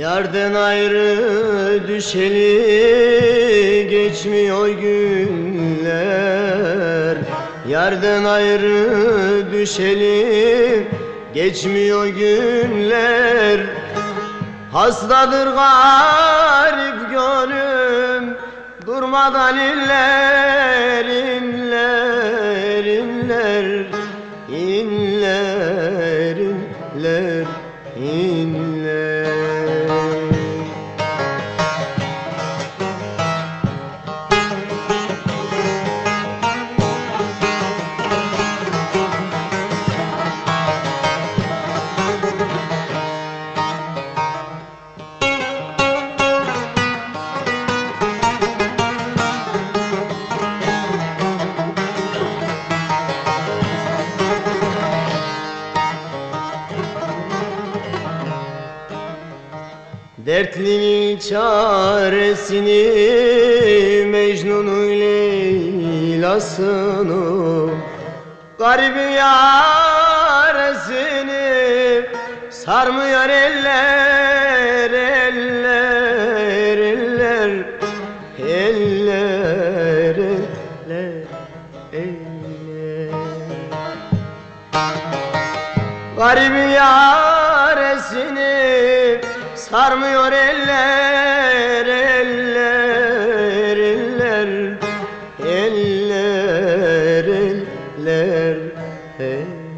Yerden ayrı düşeli geçmiyor günler. Yerden ayrı düşeli geçmiyor günler. Hastadır garip gönlüm Durmadan inler, inler, inler İnler, inler, inler Dertlinin çaresini Mecnun'un Leyla'sını Garibin yaresini Sarmıyor eller, eller, eller Eller, eller, eller. Garibin yaresini Sarmıyor eller eller eller. Eller eller eller.